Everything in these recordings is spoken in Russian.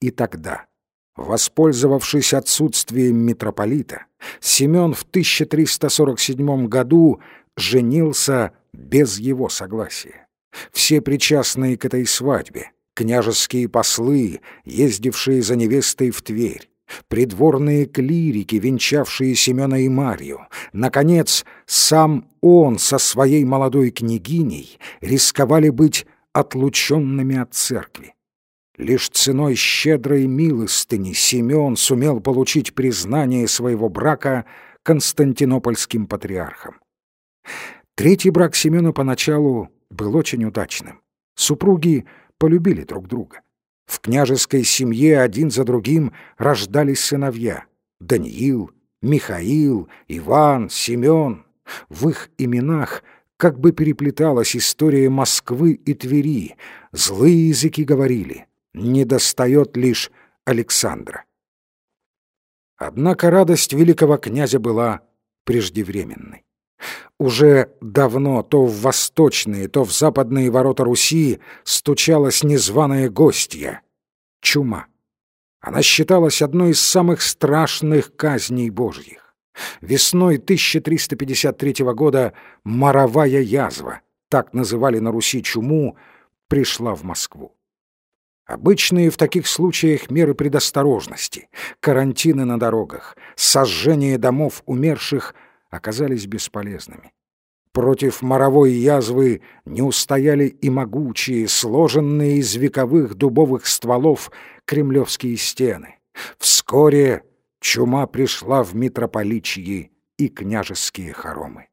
И тогда, воспользовавшись отсутствием митрополита, Семен в 1347 году женился без его согласия. Все причастные к этой свадьбе, княжеские послы, ездившие за невестой в Тверь, придворные клирики, венчавшие Семена и Марью, наконец, сам он со своей молодой княгиней рисковали быть отлученными от церкви. Лишь ценой щедрой милостыни Семен сумел получить признание своего брака константинопольским патриархом. Третий брак Семена поначалу был очень удачным. Супруги полюбили друг друга. В княжеской семье один за другим рождались сыновья — Даниил, Михаил, Иван, Семен. В их именах как бы переплеталась история Москвы и Твери. Злые языки говорили, не достает лишь Александра. Однако радость великого князя была преждевременной. Уже давно то в восточные, то в западные ворота Руси стучалась незваная гостья — чума. Она считалась одной из самых страшных казней божьих. Весной 1353 года «моровая язва», так называли на Руси чуму, пришла в Москву. Обычные в таких случаях меры предосторожности, карантины на дорогах, сожжение домов умерших оказались бесполезными. Против моровой язвы не устояли и могучие, сложенные из вековых дубовых стволов кремлевские стены. Вскоре чума пришла в митрополичьи и княжеские хоромы.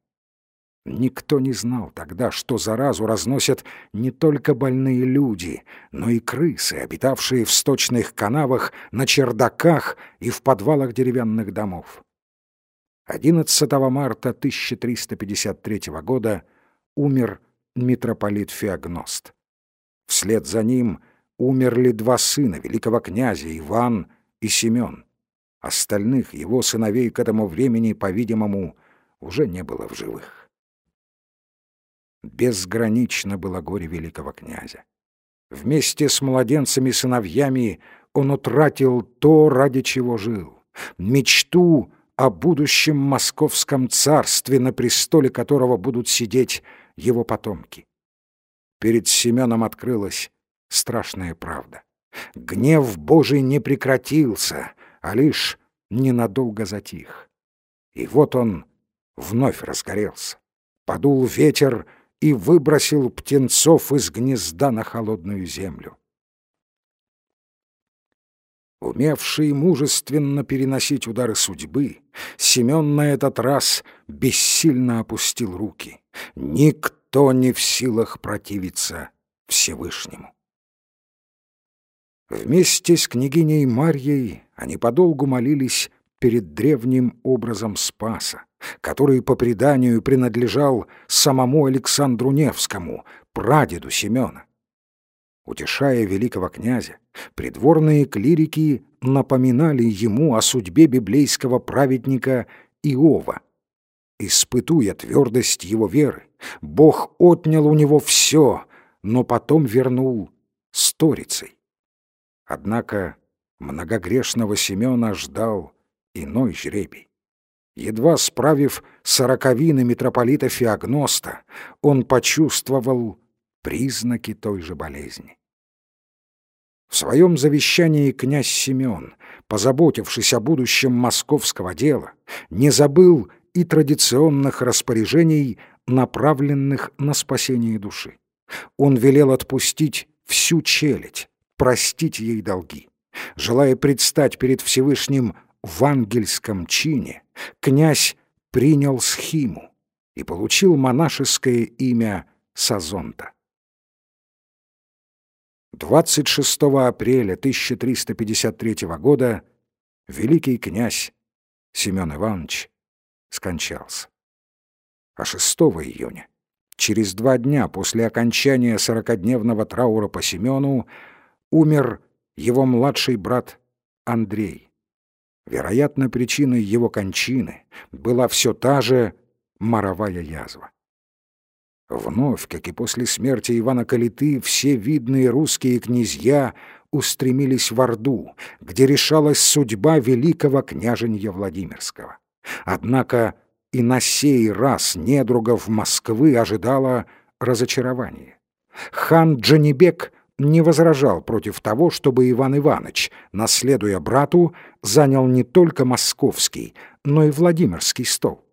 Никто не знал тогда, что заразу разносят не только больные люди, но и крысы, обитавшие в сточных канавах, на чердаках и в подвалах деревянных домов. 11 марта 1353 года умер митрополит Феогност. Вслед за ним умерли два сына великого князя Иван и Семен. Остальных его сыновей к этому времени, по-видимому, уже не было в живых. Безгранично было горе великого князя. Вместе с младенцами-сыновьями он утратил то, ради чего жил. Мечту о будущем московском царстве, на престоле которого будут сидеть его потомки. Перед Семеном открылась страшная правда. Гнев Божий не прекратился, а лишь ненадолго затих. И вот он вновь разгорелся. Подул ветер, и выбросил птенцов из гнезда на холодную землю. Умевший мужественно переносить удары судьбы, Семен на этот раз бессильно опустил руки. Никто не в силах противиться Всевышнему. Вместе с княгиней Марьей они подолгу молились перед древним образом Спаса, который по преданию принадлежал самому Александру Невскому, прадеду Семена. Утешая великого князя, придворные клирики напоминали ему о судьбе библейского праведника Иова. Испытуя твердость его веры, Бог отнял у него все, но потом вернул сторицей. Однако многогрешного Семена ждал иной жребий. Едва справив сороковины митрополита Феогноста, он почувствовал признаки той же болезни. В своем завещании князь Семен, позаботившись о будущем московского дела, не забыл и традиционных распоряжений, направленных на спасение души. Он велел отпустить всю челядь, простить ей долги. Желая предстать перед Всевышним в ангельском чине князь принял схиму и получил монашеское имя Сазонта. 26 апреля 1353 года великий князь Семен Иванович скончался. А 6 июня, через два дня после окончания сорокодневного траура по Семену, умер его младший брат Андрей. Вероятно, причиной его кончины была все та же моровая язва. Вновь, как и после смерти Ивана Калиты, все видные русские князья устремились в Орду, где решалась судьба великого княженья Владимирского. Однако и на сей раз недругов Москвы ожидало разочарование. Хан Джанибек не возражал против того, чтобы Иван Иванович, наследуя брату, занял не только московский, но и Владимирский стол.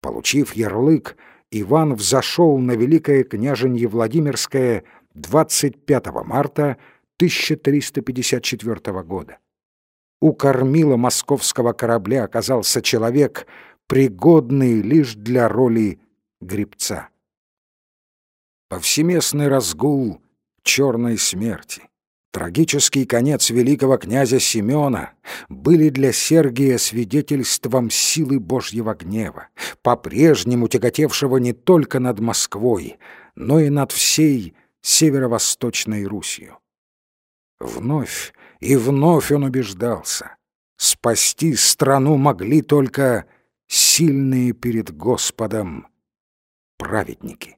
Получив ярлык, Иван взошел на Великое княженье Владимирское 25 марта 1354 года. У кормила московского корабля оказался человек, пригодный лишь для роли гребца. Повсеместный разгул черной смерти, трагический конец великого князя Семена были для Сергия свидетельством силы Божьего гнева, по-прежнему тяготевшего не только над Москвой, но и над всей северо-восточной Русью. Вновь и вновь он убеждался. Спасти страну могли только сильные перед Господом праведники.